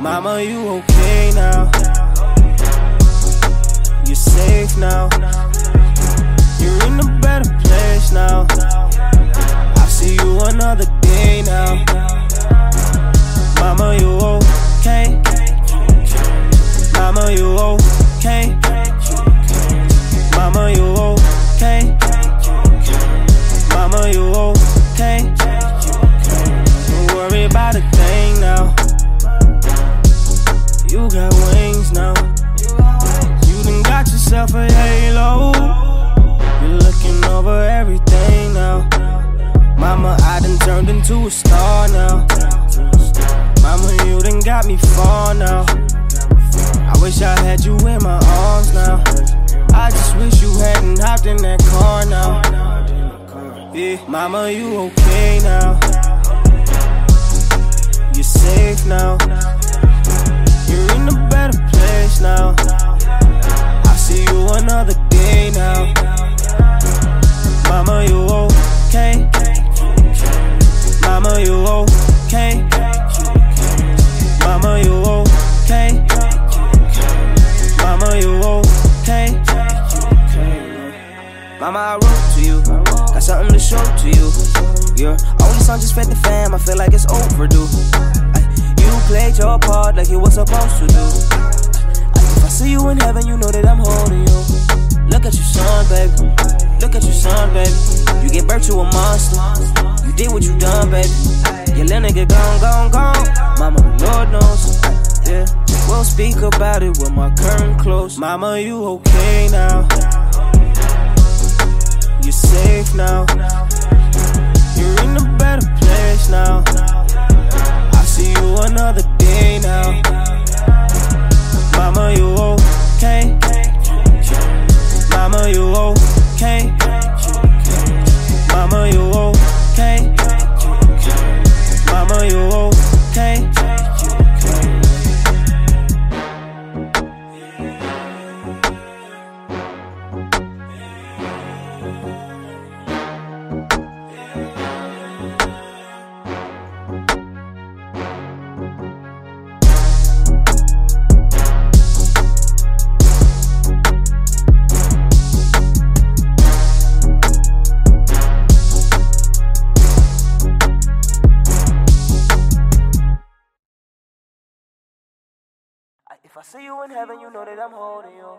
Mama, you okay now? You're safe now. You're in a better place now. I see you another day now. Mama, you turned a star now. Mama, you done got me far now. I wish I had you in my arms now. I just wish you hadn't hopped in that car now. Yeah, mama, you okay now? You're safe now. Mama, I wrote to you. Got something to show to you. Your only son just fed the fam. I feel like it's overdue. You played your part like you were supposed to do. If I see you in heaven, you know that I'm holding you. Look at your son, baby. Look at your son, baby. You gave birth to a monster. You did what you done, baby. Your little nigga gone, gone, gone. Mama, Lord knows. Yeah, we'll speak about it when my curtain close. Mama, you okay now? You okay? If I see you in heaven, you know that I'm holding you.